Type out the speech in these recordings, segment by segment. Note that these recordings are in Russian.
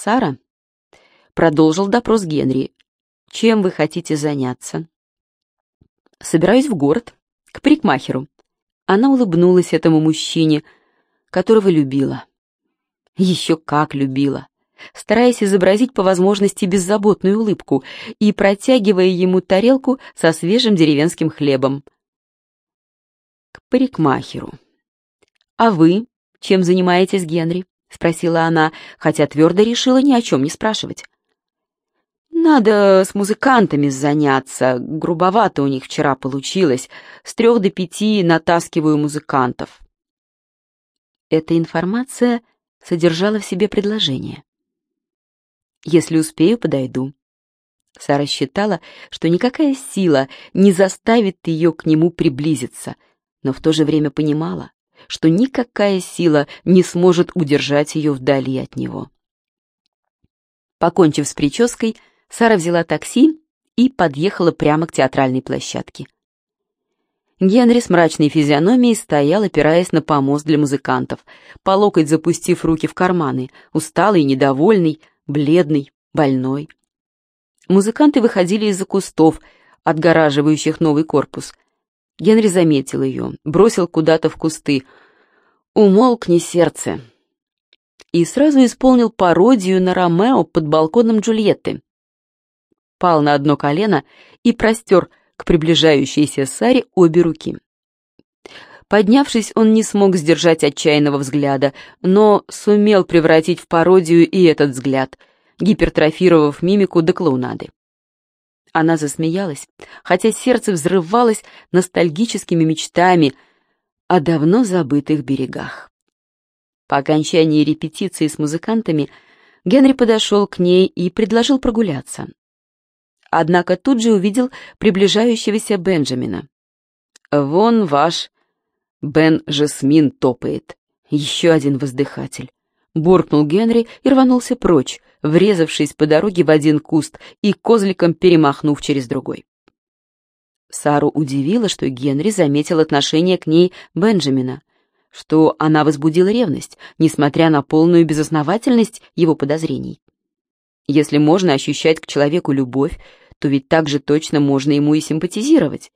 Сара продолжил допрос Генри. «Чем вы хотите заняться?» «Собираюсь в город, к парикмахеру». Она улыбнулась этому мужчине, которого любила. Еще как любила, стараясь изобразить по возможности беззаботную улыбку и протягивая ему тарелку со свежим деревенским хлебом. «К парикмахеру. А вы чем занимаетесь, Генри?» — спросила она, хотя твердо решила ни о чем не спрашивать. «Надо с музыкантами заняться. Грубовато у них вчера получилось. С трех до пяти натаскиваю музыкантов». Эта информация содержала в себе предложение. «Если успею, подойду». Сара считала, что никакая сила не заставит ее к нему приблизиться, но в то же время понимала, что никакая сила не сможет удержать ее вдали от него. Покончив с прической, Сара взяла такси и подъехала прямо к театральной площадке. Генри с мрачной физиономией стоял, опираясь на помост для музыкантов, по локоть запустив руки в карманы, усталый, недовольный, бледный, больной. Музыканты выходили из-за кустов, отгораживающих новый корпус. Генри заметил ее, бросил куда-то в кусты. «Умолкни сердце!» И сразу исполнил пародию на Ромео под балконом Джульетты пал на одно колено и простер к приближающейся Саре обе руки. Поднявшись, он не смог сдержать отчаянного взгляда, но сумел превратить в пародию и этот взгляд, гипертрофировав мимику до клоунады. Она засмеялась, хотя сердце взрывалось ностальгическими мечтами о давно забытых берегах. По окончании репетиции с музыкантами Генри подошел к ней и предложил прогуляться однако тут же увидел приближающегося Бенджамина. «Вон ваш Бен Жасмин топает. Еще один воздыхатель». Буркнул Генри и рванулся прочь, врезавшись по дороге в один куст и козликом перемахнув через другой. Сару удивило, что Генри заметил отношение к ней Бенджамина, что она возбудила ревность, несмотря на полную безосновательность его подозрений. Если можно ощущать к человеку любовь, то ведь так же точно можно ему и симпатизировать.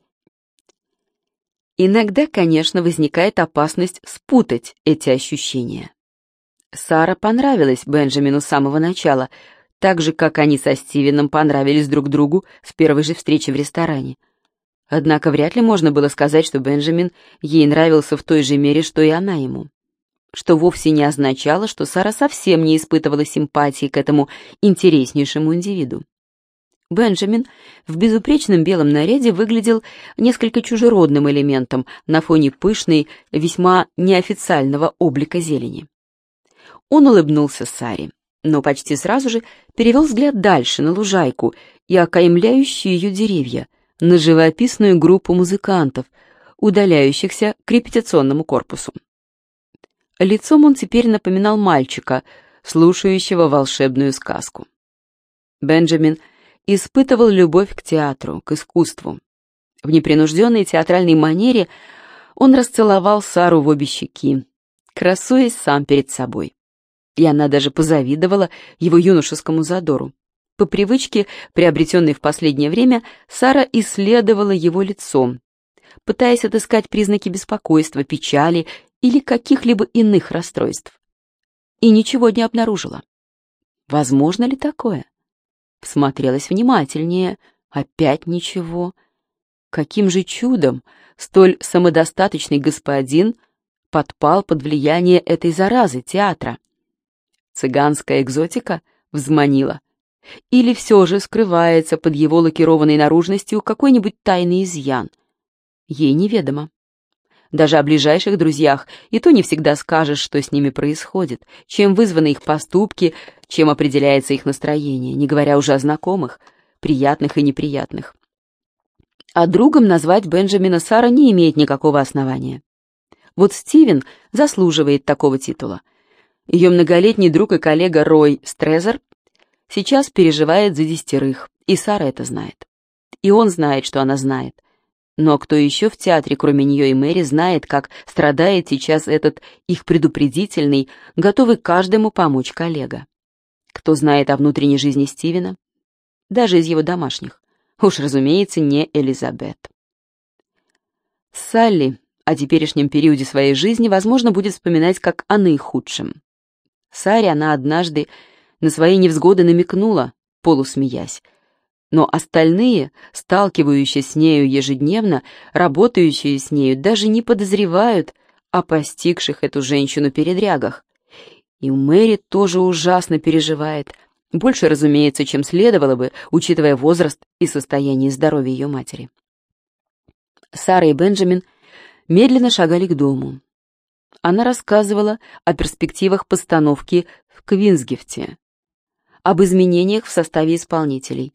Иногда, конечно, возникает опасность спутать эти ощущения. Сара понравилась Бенджамину с самого начала, так же, как они со Стивеном понравились друг другу с первой же встречи в ресторане. Однако вряд ли можно было сказать, что Бенджамин ей нравился в той же мере, что и она ему. Что вовсе не означало, что Сара совсем не испытывала симпатии к этому интереснейшему индивиду. Бенджамин в безупречном белом наряде выглядел несколько чужеродным элементом на фоне пышной, весьма неофициального облика зелени. Он улыбнулся Саре, но почти сразу же перевел взгляд дальше, на лужайку и окаймляющие ее деревья, на живописную группу музыкантов, удаляющихся к репетиционному корпусу. Лицом он теперь напоминал мальчика, слушающего волшебную сказку. Бенджамин — испытывал любовь к театру, к искусству. В непринужденной театральной манере он расцеловал Сару в обе щеки, красуясь сам перед собой. И она даже позавидовала его юношескому задору. По привычке, приобретенной в последнее время, Сара исследовала его лицом, пытаясь отыскать признаки беспокойства, печали или каких-либо иных расстройств. И ничего не обнаружила. Возможно ли такое? Всмотрелась внимательнее. Опять ничего. Каким же чудом столь самодостаточный господин подпал под влияние этой заразы театра? Цыганская экзотика взманила. Или все же скрывается под его лакированной наружностью какой-нибудь тайный изъян? Ей неведомо. Даже о ближайших друзьях и то не всегда скажешь, что с ними происходит, чем вызваны их поступки, чем определяется их настроение, не говоря уже о знакомых, приятных и неприятных. А другом назвать Бенджамина Сара не имеет никакого основания. Вот Стивен заслуживает такого титула. Ее многолетний друг и коллега Рой Стрезер сейчас переживает за десятерых, и Сара это знает. И он знает, что она знает. Но кто еще в театре, кроме нее и Мэри, знает, как страдает сейчас этот их предупредительный, готовый каждому помочь коллега? Кто знает о внутренней жизни Стивена? Даже из его домашних. Уж, разумеется, не Элизабет. Салли о теперешнем периоде своей жизни, возможно, будет вспоминать как о наихудшем. Саре она однажды на свои невзгоды намекнула, полусмеясь. Но остальные, сталкивающиеся с нею ежедневно, работающие с нею, даже не подозревают о постигших эту женщину передрягах. И Мэри тоже ужасно переживает, больше, разумеется, чем следовало бы, учитывая возраст и состояние здоровья ее матери. Сара и Бенджамин медленно шагали к дому. Она рассказывала о перспективах постановки в Квинсгифте, об изменениях в составе исполнителей.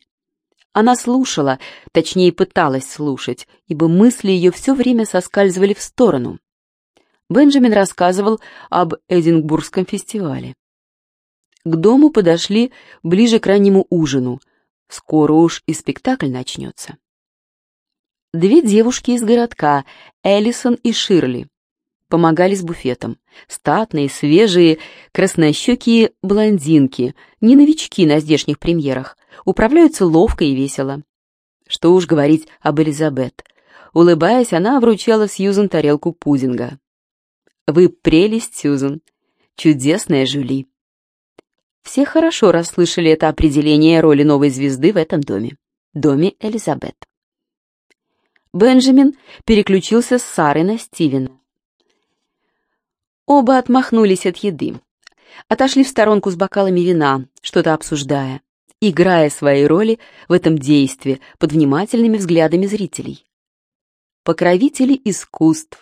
Она слушала, точнее пыталась слушать, ибо мысли ее все время соскальзывали в сторону. Бенджамин рассказывал об Эдинбургском фестивале. К дому подошли ближе к раннему ужину. Скоро уж и спектакль начнется. Две девушки из городка, Эллисон и Ширли, помогали с буфетом. Статные, свежие, краснощекие блондинки, не новички на здешних премьерах, управляются ловко и весело. Что уж говорить об Элизабет. Улыбаясь, она вручала Сьюзен тарелку пудинга. «Вы прелесть, Сьюзен. Чудесная Жюли». Все хорошо расслышали это определение роли новой звезды в этом доме. Доме Элизабет. Бенджамин переключился с Сары на Стивена. Оба отмахнулись от еды. Отошли в сторонку с бокалами вина, что-то обсуждая, играя свои роли в этом действии под внимательными взглядами зрителей. Покровители искусств.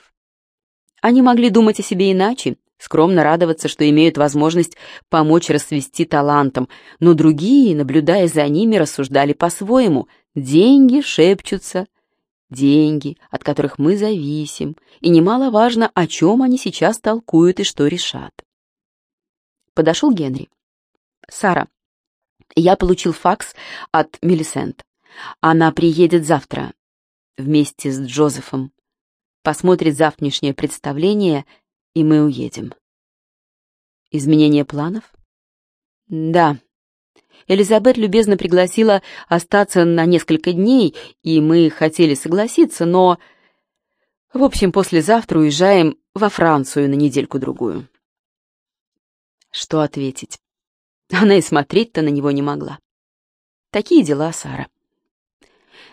Они могли думать о себе иначе, скромно радоваться, что имеют возможность помочь расцвести талантом, но другие, наблюдая за ними, рассуждали по-своему. Деньги шепчутся, деньги, от которых мы зависим, и немаловажно, о чем они сейчас толкуют и что решат. Подошел Генри. «Сара, я получил факс от Мелисент. Она приедет завтра вместе с Джозефом, посмотрит завтрашнее представление, и мы уедем». «Изменение планов?» «Да, Элизабет любезно пригласила остаться на несколько дней, и мы хотели согласиться, но... В общем, послезавтра уезжаем во Францию на недельку-другую. Что ответить? Она и смотреть-то на него не могла. Такие дела, Сара.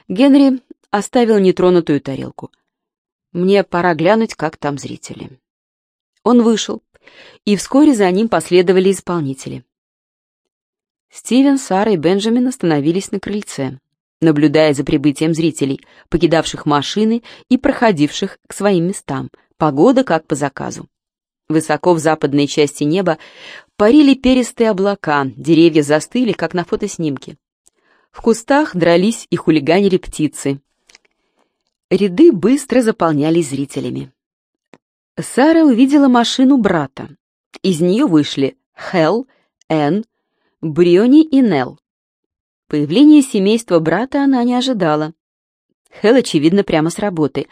Генри оставил нетронутую тарелку. Мне пора глянуть, как там зрители. Он вышел, и вскоре за ним последовали исполнители. Стивен, Сара и Бенджамин остановились на крыльце, наблюдая за прибытием зрителей, покидавших машины и проходивших к своим местам. Погода как по заказу. Высоко в западной части неба парили перистые облака, деревья застыли, как на фотоснимке. В кустах дрались и хулиганили птицы. Ряды быстро заполнялись зрителями. Сара увидела машину брата. Из нее вышли Хелл, Энн, Бриони и Нелл. Появление семейства брата она не ожидала. Хелл, очевидно, прямо с работы.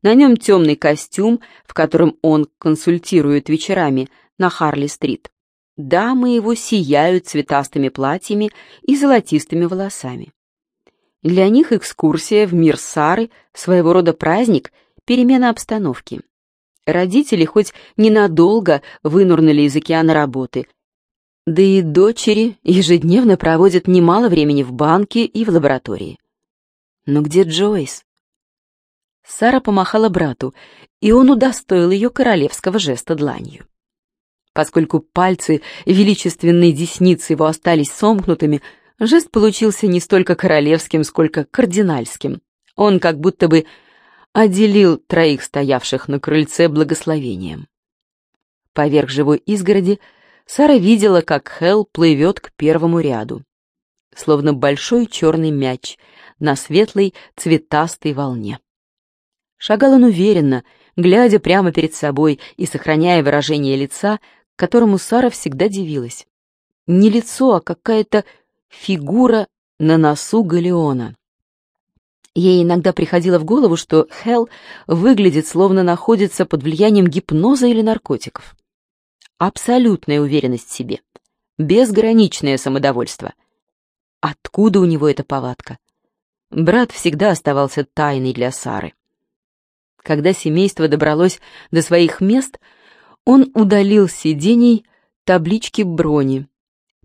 На нем темный костюм, в котором он консультирует вечерами на Харли-стрит. Дамы его сияют цветастыми платьями и золотистыми волосами. Для них экскурсия в мир Сары — своего рода праздник, перемена обстановки. Родители хоть ненадолго вынурнули из океана работы, да и дочери ежедневно проводят немало времени в банке и в лаборатории. Но где Джойс? Сара помахала брату, и он удостоил ее королевского жеста дланью. Поскольку пальцы величественной десницы его остались сомкнутыми, жест получился не столько королевским, сколько кардинальским. Он как будто бы отделил троих стоявших на крыльце благословением. Поверх живой изгороди — Сара видела, как Хелл плывет к первому ряду, словно большой черный мяч на светлой цветастой волне. Шагал он уверенно, глядя прямо перед собой и сохраняя выражение лица, которому Сара всегда дивилась. Не лицо, а какая-то фигура на носу галеона. Ей иногда приходило в голову, что Хелл выглядит, словно находится под влиянием гипноза или наркотиков абсолютная уверенность в себе, безграничное самодовольство. Откуда у него эта повадка? Брат всегда оставался тайной для Сары. Когда семейство добралось до своих мест, он удалил с сидений таблички брони,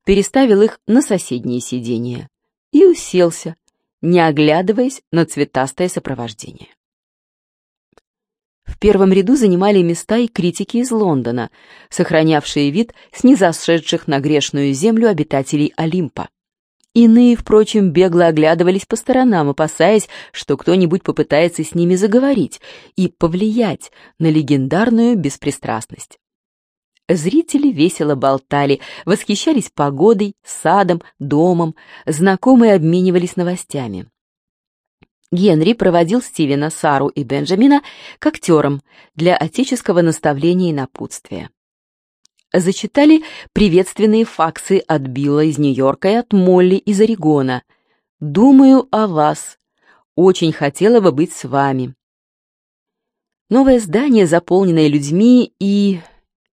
переставил их на соседние сиденья и уселся, не оглядываясь на цветастое сопровождение. Первом ряду занимали места и критики из Лондона, сохранявшие вид снизошедших на грешную землю обитателей Олимпа. Иные, впрочем, бегло оглядывались по сторонам, опасаясь, что кто-нибудь попытается с ними заговорить и повлиять на легендарную беспристрастность. Зрители весело болтали, восхищались погодой, садом, домом, знакомые обменивались новостями. Генри проводил Стивена, Сару и Бенджамина к актерам для отеческого наставления и напутствия. Зачитали приветственные факсы от Билла из Нью-Йорка и от Молли из Орегона. «Думаю о вас. Очень хотела бы быть с вами». Новое здание, заполненное людьми и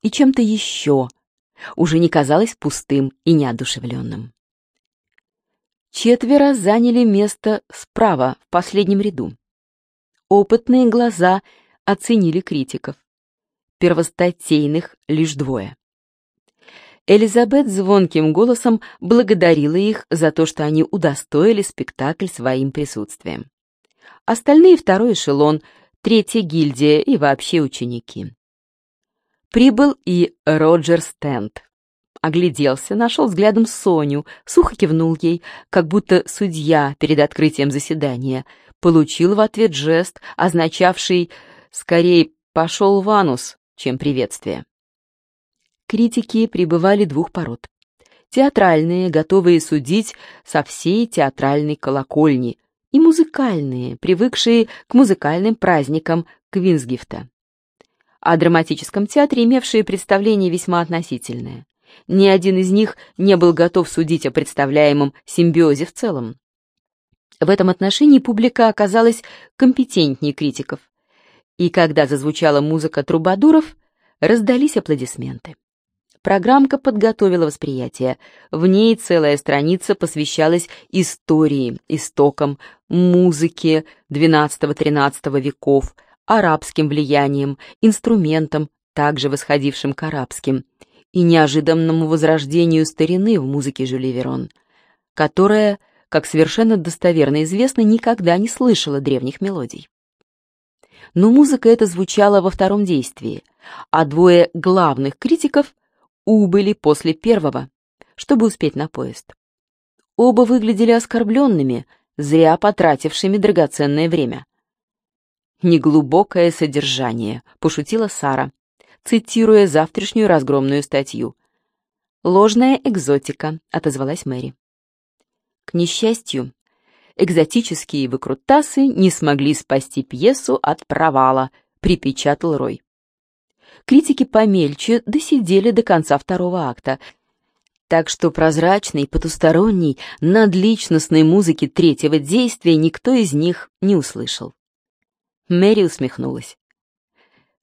и чем-то еще, уже не казалось пустым и неодушевленным. Четверо заняли место справа, в последнем ряду. Опытные глаза оценили критиков. Первостатейных лишь двое. Элизабет звонким голосом благодарила их за то, что они удостоили спектакль своим присутствием. Остальные второй эшелон, третья гильдия и вообще ученики. Прибыл и Роджер Стенд. Огляделся, нашел взглядом Соню, сухо кивнул ей, как будто судья перед открытием заседания. Получил в ответ жест, означавший «скорее пошел в анус», чем приветствие. Критики пребывали двух пород. Театральные, готовые судить со всей театральной колокольни, и музыкальные, привыкшие к музыкальным праздникам Квинсгифта о драматическом театре, имевшие представление весьма относительное. Ни один из них не был готов судить о представляемом симбиозе в целом. В этом отношении публика оказалась компетентнее критиков. И когда зазвучала музыка трубадуров, раздались аплодисменты. Программка подготовила восприятие. В ней целая страница посвящалась истории, истокам, музыке XII-XIII веков, арабским влиянием, инструментом, также восходившим к арабским, и неожиданному возрождению старины в музыке Жюли Верон, которая, как совершенно достоверно известно, никогда не слышала древних мелодий. Но музыка эта звучала во втором действии, а двое главных критиков убыли после первого, чтобы успеть на поезд. Оба выглядели оскорбленными, зря потратившими драгоценное время неглубокое содержание», — пошутила Сара, цитируя завтрашнюю разгромную статью. «Ложная экзотика», — отозвалась Мэри. К несчастью, экзотические выкрутасы не смогли спасти пьесу от провала, припечатал Рой. Критики помельче досидели до конца второго акта, так что прозрачной, потусторонней, надличностной музыки третьего действия никто из них не услышал. Мэри усмехнулась.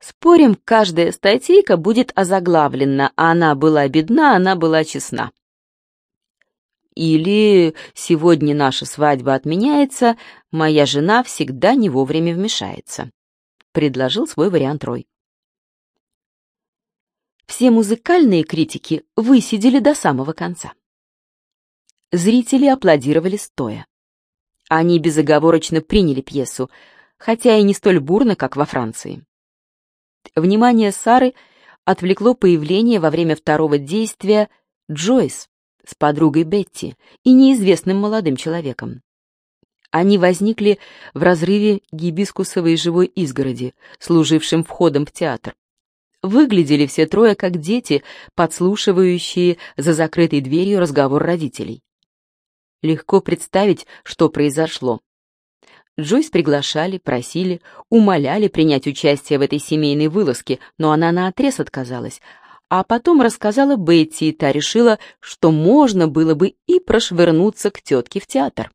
Спорим, каждая статейка будет озаглавлена, а она была бедна, она была честна. Или «Сегодня наша свадьба отменяется, моя жена всегда не вовремя вмешается», — предложил свой вариант Рой. Все музыкальные критики высидели до самого конца. Зрители аплодировали стоя. Они безоговорочно приняли пьесу, хотя и не столь бурно, как во Франции. Внимание Сары отвлекло появление во время второго действия Джойс с подругой Бетти и неизвестным молодым человеком. Они возникли в разрыве гибискусовой живой изгороди, служившим входом в театр. Выглядели все трое как дети, подслушивающие за закрытой дверью разговор родителей. Легко представить, что произошло. Джойс приглашали, просили, умоляли принять участие в этой семейной вылазке, но она наотрез отказалась. А потом рассказала Бетти, и та решила, что можно было бы и прошвырнуться к тетке в театр.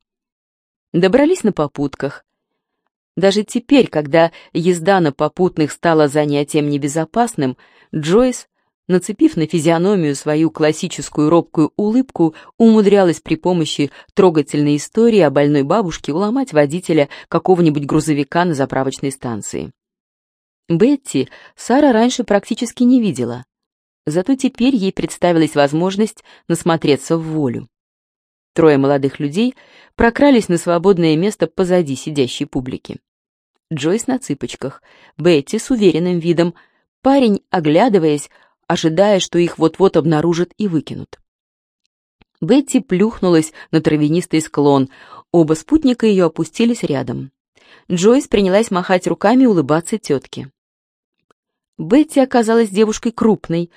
Добрались на попутках. Даже теперь, когда езда на попутных стала занятием небезопасным, Джойс нацепив на физиономию свою классическую робкую улыбку, умудрялась при помощи трогательной истории о больной бабушке уломать водителя какого-нибудь грузовика на заправочной станции. Бетти Сара раньше практически не видела, зато теперь ей представилась возможность насмотреться в волю. Трое молодых людей прокрались на свободное место позади сидящей публики. Джойс на цыпочках, Бетти с уверенным видом, парень, оглядываясь, ожидая, что их вот-вот обнаружат и выкинут. Бетти плюхнулась на травянистый склон, оба спутника ее опустились рядом. Джойс принялась махать руками и улыбаться тетке. Бетти оказалась девушкой крупной,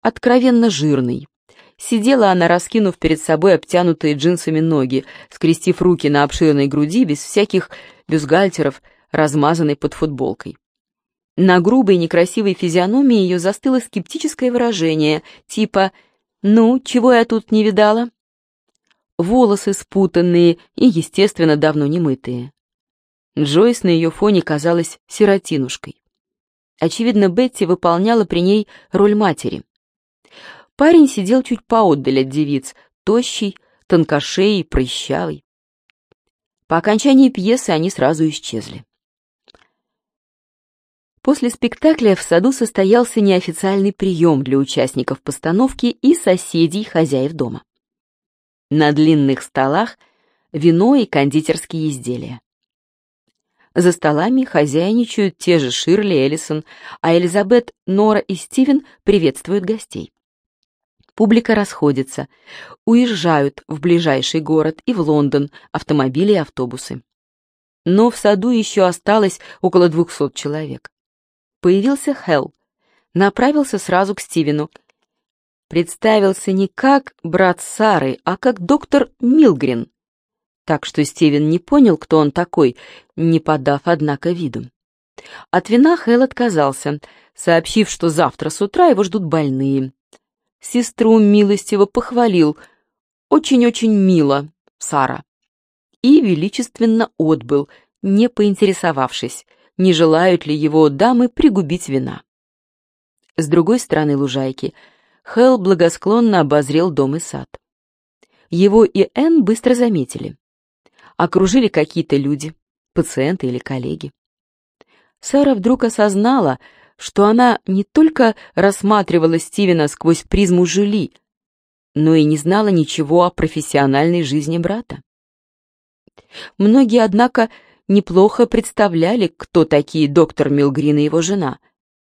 откровенно жирной. Сидела она, раскинув перед собой обтянутые джинсами ноги, скрестив руки на обширной груди, без всяких бюстгальтеров, размазанной под футболкой. На грубой некрасивой физиономии ее застыло скептическое выражение, типа «Ну, чего я тут не видала?» Волосы спутанные и, естественно, давно не мытые. Джойс на ее фоне казалась сиротинушкой. Очевидно, Бетти выполняла при ней роль матери. Парень сидел чуть поотдаль от девиц, тощий, тонкошеей, прыщавый. По окончании пьесы они сразу исчезли. После спектакля в саду состоялся неофициальный прием для участников постановки и соседей хозяев дома. На длинных столах вино и кондитерские изделия. За столами хозяйничают те же Ширли Эллисон, а Элизабет, Нора и Стивен приветствуют гостей. Публика расходится, уезжают в ближайший город и в Лондон автомобили и автобусы. Но в саду еще осталось около двухсот человек. Появился Хелл, направился сразу к Стивену. Представился не как брат Сары, а как доктор Милгрин. Так что Стивен не понял, кто он такой, не подав, однако, виду. От вина Хелл отказался, сообщив, что завтра с утра его ждут больные. Сестру милостиво похвалил. Очень-очень мило, Сара. И величественно отбыл, не поинтересовавшись, не желают ли его дамы пригубить вина. С другой стороны лужайки Хелл благосклонно обозрел дом и сад. Его и Энн быстро заметили. Окружили какие-то люди, пациенты или коллеги. Сара вдруг осознала, что она не только рассматривала Стивена сквозь призму Жюли, но и не знала ничего о профессиональной жизни брата. Многие, однако, неплохо представляли, кто такие доктор Милгрин и его жена.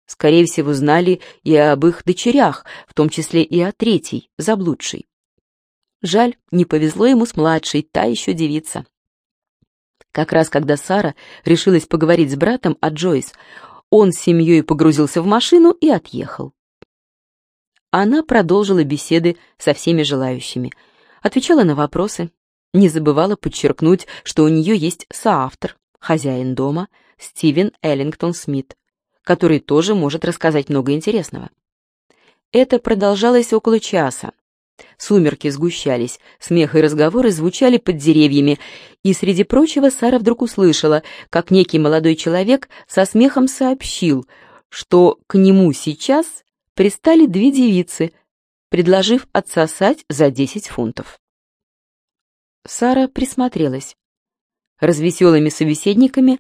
Скорее всего, знали и об их дочерях, в том числе и о третьей, заблудшей. Жаль, не повезло ему с младшей, та еще девица. Как раз когда Сара решилась поговорить с братом о Джойс, он с семьей погрузился в машину и отъехал. Она продолжила беседы со всеми желающими, отвечала на вопросы, не забывала подчеркнуть, что у нее есть соавтор, хозяин дома, Стивен Эллингтон Смит, который тоже может рассказать много интересного. Это продолжалось около часа. Сумерки сгущались, смех и разговоры звучали под деревьями, и среди прочего Сара вдруг услышала, как некий молодой человек со смехом сообщил, что к нему сейчас пристали две девицы, предложив отсосать за десять фунтов. Сара присмотрелась. Развеселыми собеседниками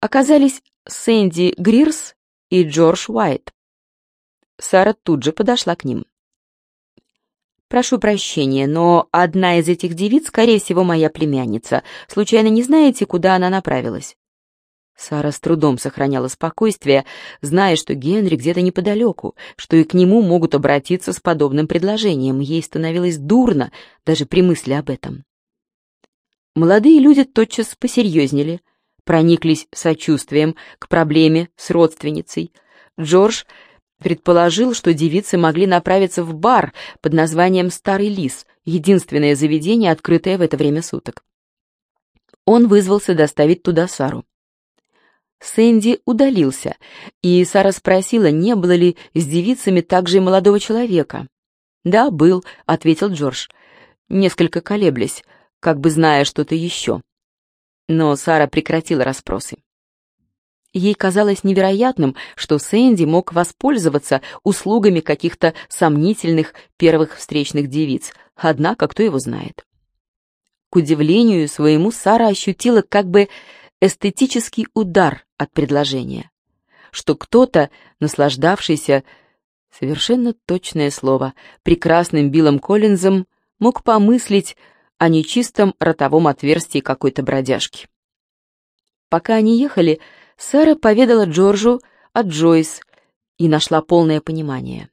оказались Сэнди Грирс и Джордж Уайт. Сара тут же подошла к ним. «Прошу прощения, но одна из этих девиц, скорее всего, моя племянница. Случайно не знаете, куда она направилась?» Сара с трудом сохраняла спокойствие, зная, что Генри где-то неподалеку, что и к нему могут обратиться с подобным предложением. Ей становилось дурно даже при мысли об этом. Молодые люди тотчас посерьезнели, прониклись сочувствием к проблеме с родственницей. Джордж предположил, что девицы могли направиться в бар под названием «Старый лис», единственное заведение, открытое в это время суток. Он вызвался доставить туда Сару. Сэнди удалился, и Сара спросила, не было ли с девицами также и молодого человека. «Да, был», — ответил Джордж, несколько колеблясь, как бы зная что-то еще. Но Сара прекратила расспросы. Ей казалось невероятным, что Сэнди мог воспользоваться услугами каких-то сомнительных первых встречных девиц, однако кто его знает. К удивлению своему Сара ощутила как бы эстетический удар от предложения, что кто-то, наслаждавшийся, совершенно точное слово, прекрасным Биллом Коллинзом, мог помыслить о нечистом ротовом отверстии какой-то бродяжки. Пока они ехали, Сара поведала Джорджу о Джойс и нашла полное понимание.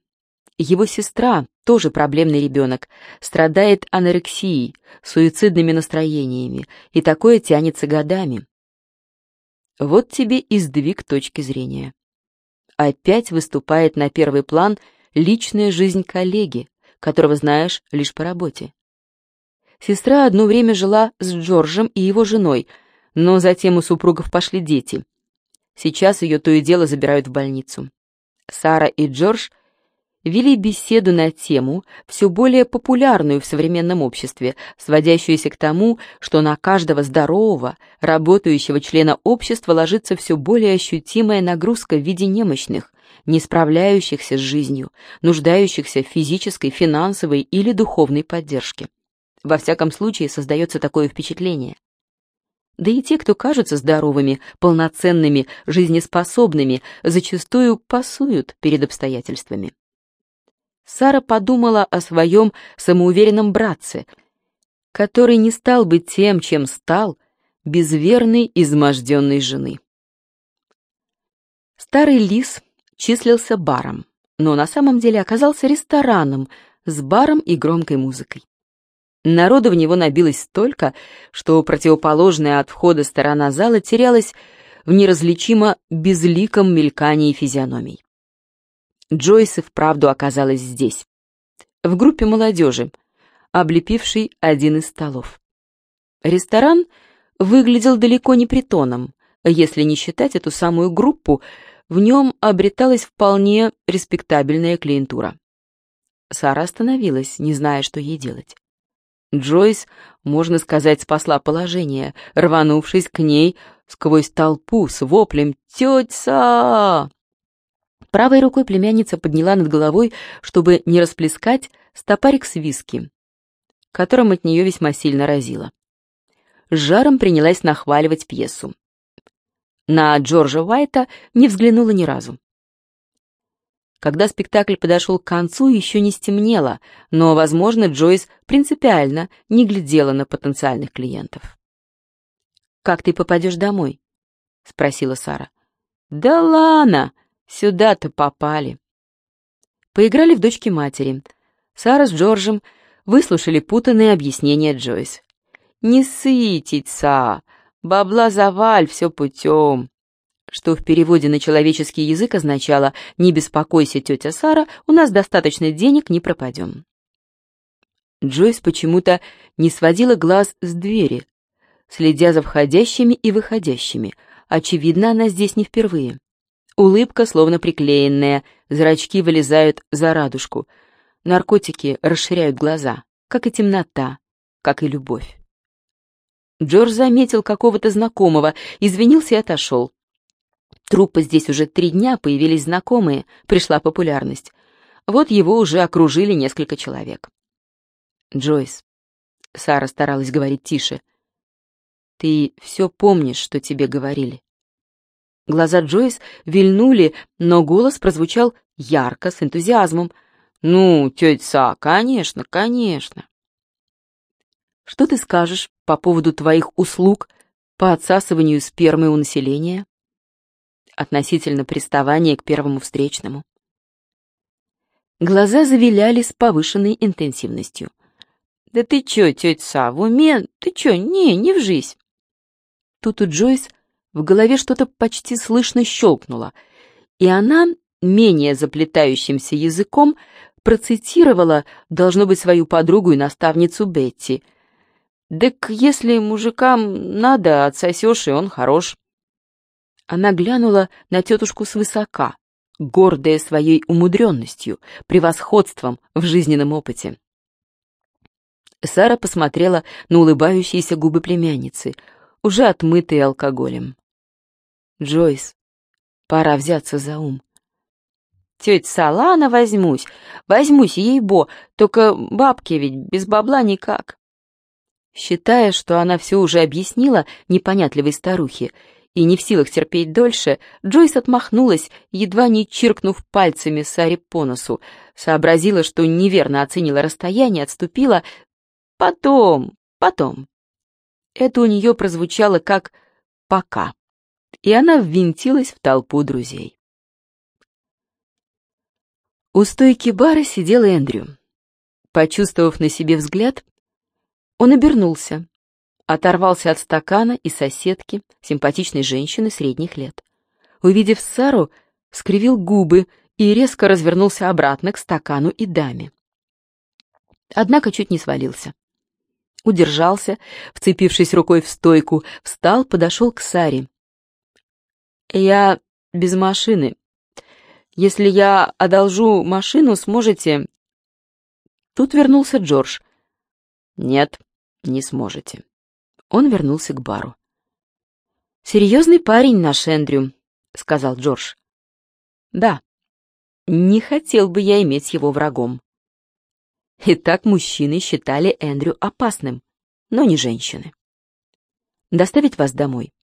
Его сестра, тоже проблемный ребенок, страдает анорексией, суицидными настроениями, и такое тянется годами. Вот тебе и сдвиг точки зрения. Опять выступает на первый план личная жизнь коллеги, которого знаешь лишь по работе. Сестра одно время жила с Джорджем и его женой, но затем у супругов пошли дети — Сейчас ее то и дело забирают в больницу. Сара и Джордж вели беседу на тему, все более популярную в современном обществе, сводящуюся к тому, что на каждого здорового, работающего члена общества ложится все более ощутимая нагрузка в виде немощных, не справляющихся с жизнью, нуждающихся в физической, финансовой или духовной поддержке. Во всяком случае, создается такое впечатление. Да и те, кто кажутся здоровыми, полноценными, жизнеспособными, зачастую пасуют перед обстоятельствами. Сара подумала о своем самоуверенном братце, который не стал бы тем, чем стал, без верной, изможденной жены. Старый лис числился баром, но на самом деле оказался рестораном с баром и громкой музыкой. Народу в него набилось столько, что противоположная от входа сторона зала терялась в неразличимо безликом мелькании физиономий. Джойс и вправду оказалась здесь, в группе молодежи, облепившей один из столов. Ресторан выглядел далеко не притоном, если не считать эту самую группу, в нем обреталась вполне респектабельная клиентура. Сара остановилась, не зная, что ей делать. Джойс, можно сказать, спасла положение, рванувшись к ней сквозь толпу с воплем «Тетя!». Правой рукой племянница подняла над головой, чтобы не расплескать стопарик с виски, которым от нее весьма сильно разило. С жаром принялась нахваливать пьесу. На Джорджа Уайта не взглянула ни разу. Когда спектакль подошел к концу, еще не стемнело, но, возможно, Джойс принципиально не глядела на потенциальных клиентов. «Как ты попадешь домой?» — спросила Сара. «Да ладно, сюда-то попали». Поиграли в дочки матери. Сара с Джорджем выслушали путанные объяснения Джойс. «Не сытиться, бабла заваль, все путем что в переводе на человеческий язык означало «Не беспокойся, тетя Сара, у нас достаточно денег, не пропадем». Джойс почему-то не сводила глаз с двери, следя за входящими и выходящими. Очевидно, она здесь не впервые. Улыбка словно приклеенная, зрачки вылезают за радужку. Наркотики расширяют глаза, как и темнота, как и любовь. Джордж заметил какого-то знакомого, извинился и отошел. Труппа здесь уже три дня, появились знакомые, пришла популярность. Вот его уже окружили несколько человек. «Джойс», — Сара старалась говорить тише, — «ты все помнишь, что тебе говорили?» Глаза Джойс вильнули, но голос прозвучал ярко, с энтузиазмом. «Ну, тетя Са, конечно, конечно». «Что ты скажешь по поводу твоих услуг по отсасыванию спермы у населения?» Относительно приставания к первому встречному. Глаза завиляли с повышенной интенсивностью. «Да ты чё, тётя Са, в уме? Ты чё? Не, не вжись!» Тут у Джойс в голове что-то почти слышно щелкнуло, и она, менее заплетающимся языком, процитировала, должно быть, свою подругу и наставницу Бетти. «Так если мужикам надо, отсосешь, и он хорош». Она глянула на тетушку свысока, гордая своей умудренностью, превосходством в жизненном опыте. Сара посмотрела на улыбающиеся губы племянницы, уже отмытые алкоголем. «Джойс», Пора взяться за ум. Тетя Салана возьмусь, возьмусь, ей-бо, только бабки ведь без бабла никак. Считая, что она все уже объяснила непонятливой старухе, и не в силах терпеть дольше, Джойс отмахнулась, едва не чиркнув пальцами Саре по носу, сообразила, что неверно оценила расстояние, отступила. «Потом, потом». Это у нее прозвучало как «пока», и она ввинтилась в толпу друзей. У стойки бара сидел Эндрю. Почувствовав на себе взгляд, он обернулся, оторвался от стакана и соседки, симпатичной женщины средних лет. Увидев Сару, скривил губы и резко развернулся обратно к стакану и даме. Однако чуть не свалился. Удержался, вцепившись рукой в стойку, встал, подошел к Саре. «Я без машины. Если я одолжу машину, сможете...» Тут вернулся Джордж. «Нет, не сможете». Он вернулся к бару. «Серьезный парень наш Эндрю», — сказал Джордж. «Да, не хотел бы я иметь его врагом». Итак, мужчины считали Эндрю опасным, но не женщины. «Доставить вас домой?»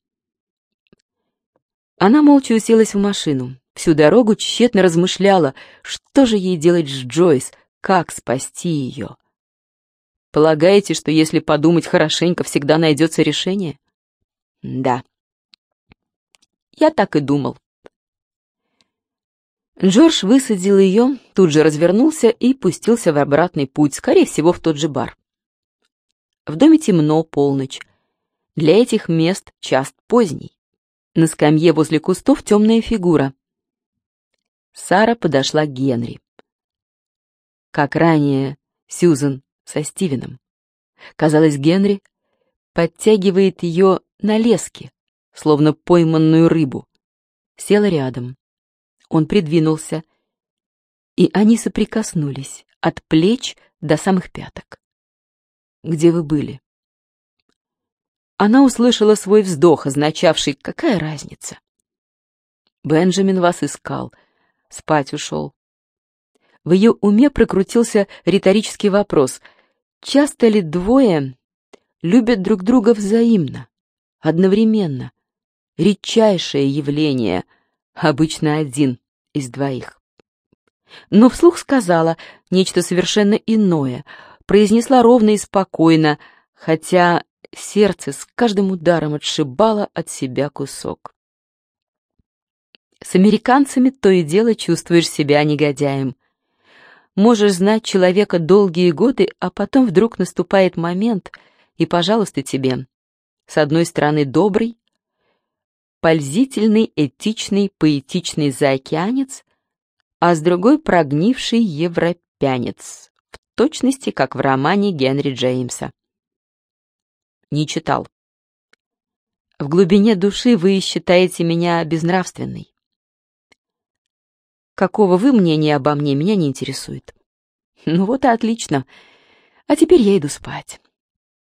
Она молча уселась в машину. Всю дорогу тщетно размышляла, что же ей делать с Джойс, как спасти ее. Полагаете, что если подумать хорошенько, всегда найдется решение? Да. Я так и думал. Джордж высадил ее, тут же развернулся и пустился в обратный путь, скорее всего, в тот же бар. В доме темно, полночь. Для этих мест час поздний. На скамье возле кустов темная фигура. Сара подошла к Генри. Как ранее, Сьюзен со Стивеном. Казалось, Генри подтягивает ее на леске, словно пойманную рыбу. Села рядом. Он придвинулся, и они соприкоснулись от плеч до самых пяток. «Где вы были?» Она услышала свой вздох, означавший «какая разница?». Бенджамин вас искал, спать ушел. В ее уме прокрутился риторический вопрос — Часто ли двое любят друг друга взаимно, одновременно? Редчайшее явление, обычно один из двоих. Но вслух сказала нечто совершенно иное, произнесла ровно и спокойно, хотя сердце с каждым ударом отшибало от себя кусок. С американцами то и дело чувствуешь себя негодяем можешь знать человека долгие годы, а потом вдруг наступает момент, и, пожалуйста, тебе. С одной стороны, добрый, пользительный, этичный, поэтичный заокеанец, а с другой прогнивший европянец, в точности, как в романе Генри Джеймса. Не читал. В глубине души вы считаете меня безнравственной. Какого вы мнения обо мне, меня не интересует. Ну вот и отлично. А теперь я иду спать.